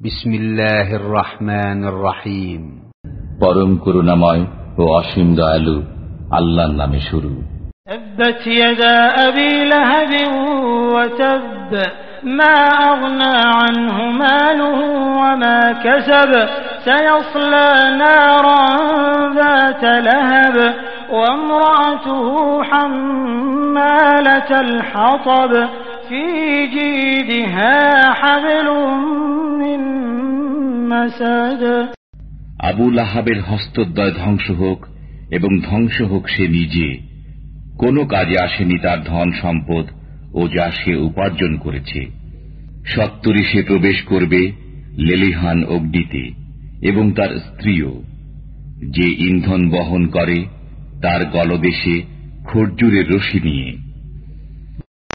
بسم الله الرحمن الرحيم পরম করুণাময় ও অসীম দয়ালু আল্লাহর নামে শুরু تبت يدا أبي لهب وتب ما أغنى عنه ماله وما كسب سيصلى نارا ذات لهب وامرأته حمالة الحطب في جيدها حبل من مسد আবু লাহাবের হস্তদ্বয় ধ্বংস হোক এবং ধ্বংস হোক সে নিজে, কোনো কাজে আসেনি তার ধন সম্পদ ও যা সে উপার্জন করেছে। সত্তরে সে প্রবেশ করবে লেলিহান অগ্নিতে এবং তার স্ত্রীও। যে ইন্ধন বহন করে, তার গলদেশে খর্জুরের রশি নিয়ে।